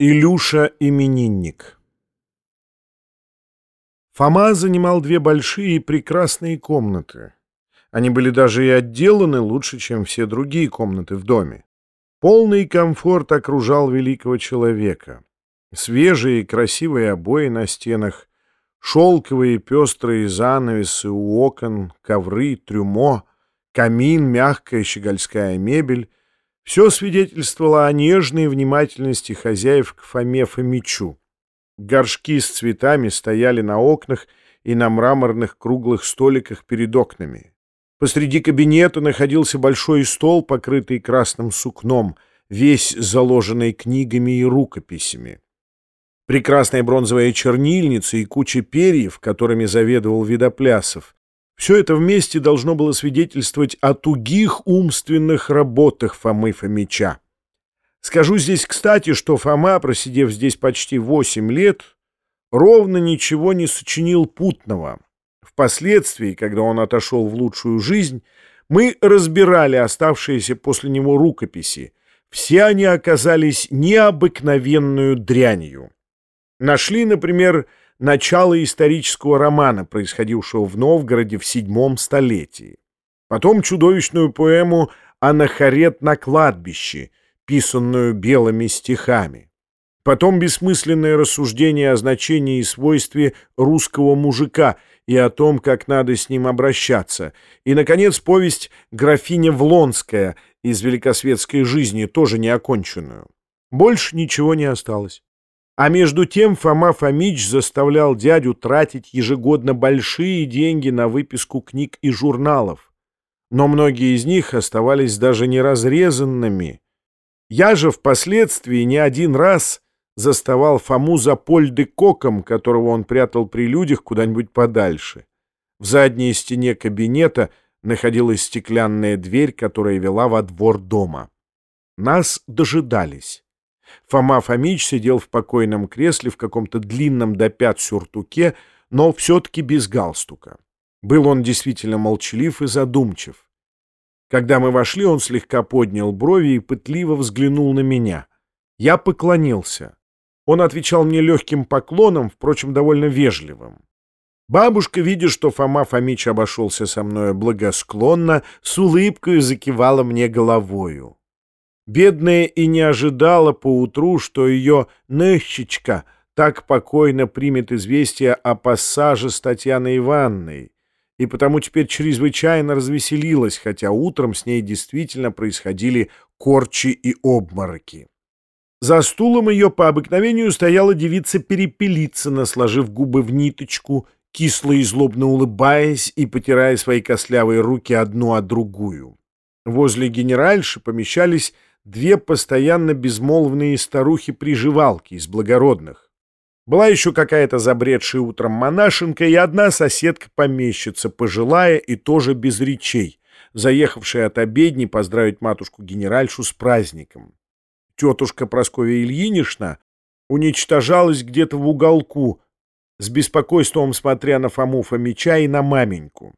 Илюша именинник Фома занимал две большие и прекрасные комнаты. Они были даже и отделаны лучше, чем все другие комнаты в доме. Полный комфорт окружал великого человека. Свежие и красивые обои на стенах, шелковые пестрые занавесы у окон, ковры, трюмо, камин, мягкая щегольская мебель все свидетельствовало о нежной внимательности хозяев к Фоме Фомичу. Горшки с цветами стояли на окнах и на мраморных круглых столиках перед окнами. Посреди кабинета находился большой стол, покрытый красным сукном, весь заложенный книгами и рукописями. Прекрасная бронзовая чернильница и куча перьев, которыми заведовал Видоплясов, все это вместе должно было свидетельствовать о тугих умственных работах Фомы Фомича. Скажу здесь, кстати, что Фома, просидев здесь почти восемь лет, ровно ничего не сочинил путного. Впоследствии, когда он отошел в лучшую жизнь, мы разбирали оставшиеся после него рукописи. Все они оказались необыкновенную дрянью. Нашли, например, начало исторического романа, происходившего в Новгороде в седьмом столетии. Потом чудовищную поэму «Анахарет на кладбище», писанную белыми стихами. Потом бессмысленное рассуждение о значении и свойстве русского мужика и о том, как надо с ним обращаться. И, наконец, повесть «Графиня Влонская» из великосветской жизни, тоже неоконченную. Больше ничего не осталось. А между тем Фома Фомич заставлял дядю тратить ежегодно большие деньги на выписку книг и журналов. Но многие из них оставались даже неразрезанными. Я же впоследствии не один раз заставал Фому за польды-коком, которого он прятал при людях куда-нибудь подальше. В задней стене кабинета находилась стеклянная дверь, которая вела во двор дома. Нас дожидались. Фома Фомич сидел в покойном кресле в каком-то длинном до пят сюртуке, но все-таки без галстука. Был он действительно молчалив и задумчив. Когда мы вошли, он слегка поднял брови и пытливо взглянул на меня. Я поклонился. Он отвечал мне легким поклоном, впрочем, довольно вежливым. Бабушка, видя, что Фома Фомич обошелся со мной благосклонно, с улыбкой закивала мне головою. Бедная и не ожидала поутру, что ее Ныщечка так покойно примет известие о пассаже с Татьяной Ивановной, и потому теперь чрезвычайно развеселилась, хотя утром с ней действительно происходили корчи и обмороки. За стулом ее по обыкновению стояла девица Перепелицына, сложив губы в ниточку, кисло и злобно улыбаясь и потирая свои костлявые руки одну о другую. Возле генеральши помещались две постоянно безмолвные старухи-приживалки из благородных. Была еще какая-то забредшая утром монашенка и одна соседка-помещица, пожилая и тоже без речей, заехавшая от обедни поздравить матушку-генеральшу с праздником. Тетушка Прасковья Ильинична уничтожалась где-то в уголку, с беспокойством смотря на Фому Фомича и на маменьку.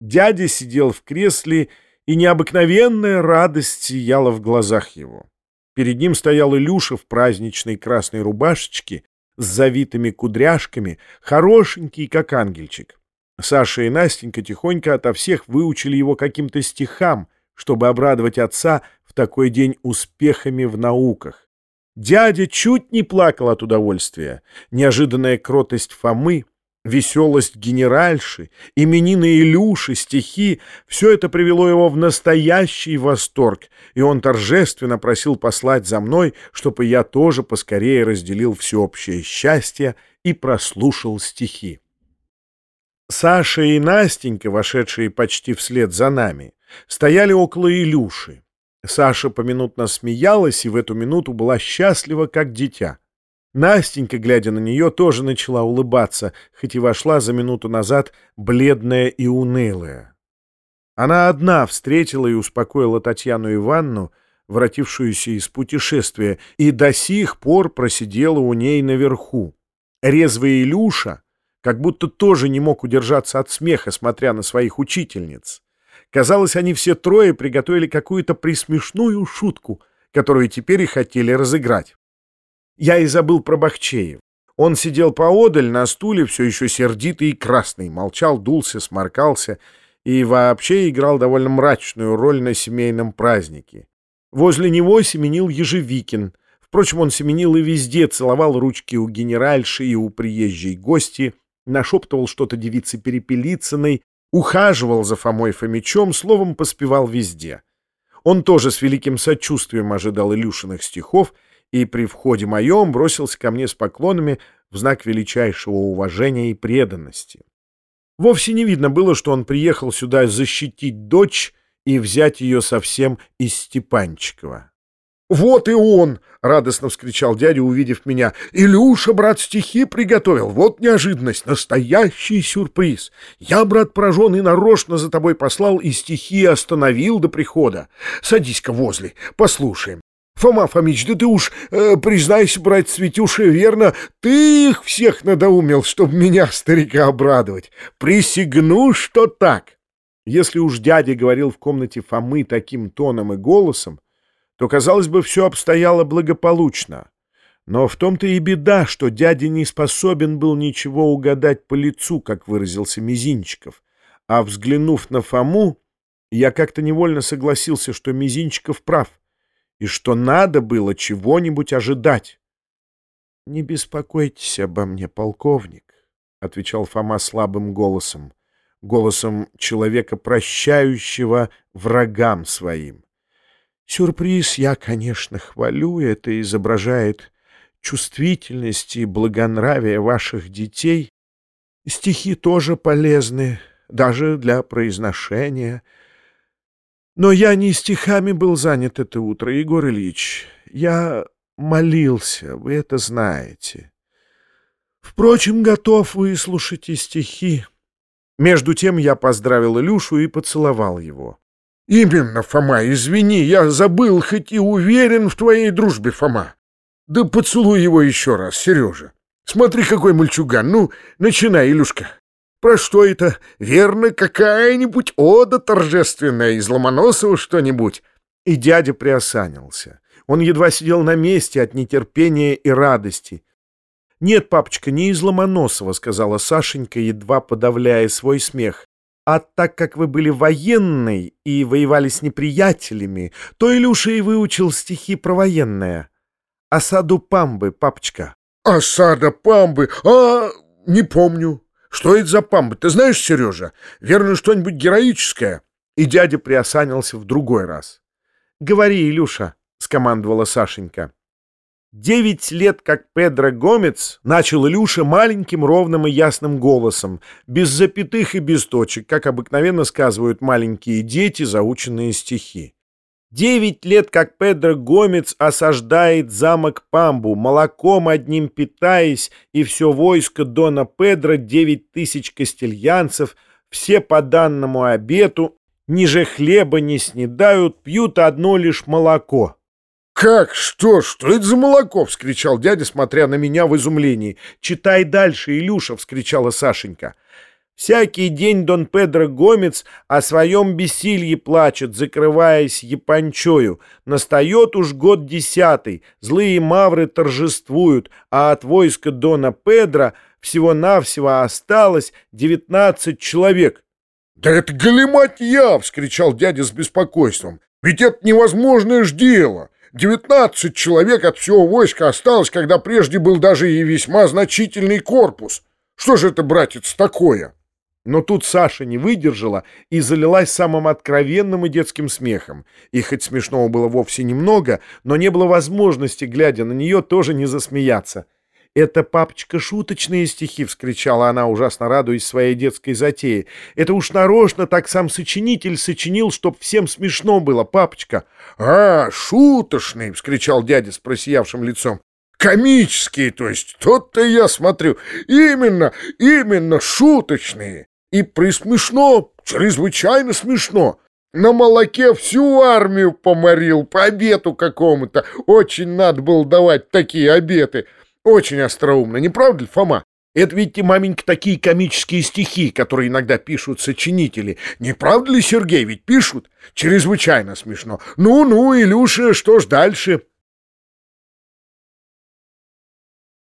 Дядя сидел в кресле и необыкновенная радость сияла в глазах его. Перед ним стоял Илюша в праздничной красной рубашечке с завитыми кудряшками, хорошенький, как ангельчик. Саша и Настенька тихонько ото всех выучили его каким-то стихам, чтобы обрадовать отца в такой день успехами в науках. Дядя чуть не плакал от удовольствия. Неожиданная кротость Фомы Веселость генеральши, именины Илюши, стихи — все это привело его в настоящий восторг, и он торжественно просил послать за мной, чтобы я тоже поскорее разделил всеобщее счастье и прослушал стихи. Саша и Настенька, вошедшие почти вслед за нами, стояли около Илюши. Саша поминутно смеялась и в эту минуту была счастлива, как дитя. Настенька, глядя на нее, тоже начала улыбаться, хоть и вошла за минуту назад бледная и унылая. Она одна встретила и успокоила Татьяну Ивановну, воротившуюся из путешествия, и до сих пор просидела у ней наверху. Резвый Илюша как будто тоже не мог удержаться от смеха, смотря на своих учительниц. Казалось, они все трое приготовили какую-то присмешную шутку, которую теперь и хотели разыграть. Я и забыл про Бахчеев. Он сидел поодаль на стуле, все еще сердитый и красный, молчал, дулся, сморкался и вообще играл довольно мрачную роль на семейном празднике. Возле него семенил Ежевикин. Впрочем, он семенил и везде, целовал ручки у генеральши и у приезжей гости, нашептывал что-то девице Перепелицыной, ухаживал за Фомой Фомичом, словом, поспевал везде. Он тоже с великим сочувствием ожидал Илюшиных стихов и при входе моем бросился ко мне с поклонами в знак величайшего уважения и преданности. Вовсе не видно было, что он приехал сюда защитить дочь и взять ее совсем из Степанчикова. «Вот и он!» — радостно вскричал дядя, увидев меня. «Илюша, брат, стихи приготовил. Вот неожиданность, настоящий сюрприз. Я, брат, поражен и нарочно за тобой послал и стихи остановил до прихода. Садись-ка возле, послушаем. Фома Фомич, да ты уж, э, признайся, брат Светюша, верно, ты их всех надоумил, чтобы меня, старика, обрадовать. Присягну, что так». Если уж дядя говорил в комнате Фомы таким тоном и голосом, то, казалось бы, все обстояло благополучно. Но в том-то и беда, что дядя не способен был ничего угадать по лицу, как выразился Мизинчиков. А взглянув на Фому, я как-то невольно согласился, что Мизинчиков прав, и что надо было чего-нибудь ожидать. — Не беспокойтесь обо мне, полковник, — отвечал Фома слабым голосом, голосом человека, прощающего врагам своим. Сюрприз я, конечно, хвалю, это изображает чувствительность и благонравие ваших детей. Стихи тоже полезны, даже для произношения. Но я не стихами был занят это утро, Егор Ильич. Я молился, вы это знаете. Впрочем, готов выслушать и стихи. Между тем я поздравил Илюшу и поцеловал его. Именно, Фома, извини, я забыл, хоть и уверен в твоей дружбе, Фома. Да поцелуй его еще раз, Сережа. Смотри, какой мальчуган. Ну, начинай, Илюшка. Про что это? Верно, какая-нибудь ода торжественная из Ломоносова что-нибудь? И дядя приосанился. Он едва сидел на месте от нетерпения и радости. «Нет, папочка, не из Ломоносова», — сказала Сашенька, едва подавляя свой смех. А так как вы были военной и воевали с неприятелями, то Илюша и выучил стихи про военное. Осаду Памбы, папочка. Осада Памбы? А, не помню. Что это за Памбы? Ты знаешь, Сережа? Верно, что-нибудь героическое? И дядя приосанился в другой раз. Говори, Илюша, скомандовала Сашенька. Девять лет, как Педро Гомец, начал Илюша маленьким, ровным и ясным голосом, без запятых и без точек, как обыкновенно сказывают маленькие дети, заученные стихи. Девять лет, как Педро Гомец осаждает замок Памбу, молоком одним питаясь, и все войско Дона Педро, девять тысяч кастильянцев, все по данному обету, ниже хлеба не снедают, пьют одно лишь молоко. «Как? Что? Что это за молоко?» — вскричал дядя, смотря на меня в изумлении. «Читай дальше, Илюша!» — вскричала Сашенька. Всякий день Дон Педро Гомец о своем бессилье плачет, закрываясь япончою. Настает уж год десятый, злые мавры торжествуют, а от войска Дона Педро всего-навсего осталось девятнадцать человек. — Да это галиматья! — вскричал дядя с беспокойством. — Ведь это невозможное ж дело! Девятнадцать человек от всего войска осталось, когда прежде был даже и весьма значительный корпус. Что же это, братец, такое?» Но тут Саша не выдержала и залилась самым откровенным и детским смехом. И хоть смешного было вовсе немного, но не было возможности, глядя на нее, тоже не засмеяться. «Это, папочка, шуточные стихи!» — вскричала она, ужасно радуясь своей детской затее. «Это уж нарочно так сам сочинитель сочинил, чтоб всем смешно было, папочка!» «А, шуточные!» — вскричал дядя с просиявшим лицом. «Комические, то есть, тот-то я смотрю. Именно, именно шуточные. И присмешно, чрезвычайно смешно. На молоке всю армию поморил по обету какому-то. Очень надо было давать такие обеты. Очень остроумно, не правда ли, Фома? Это ведь, маменька, такие комические стихи, которые иногда пишут сочинители. Не правда ли, Сергей, ведь пишут? Чрезвычайно смешно. Ну-ну, Илюша, что ж дальше?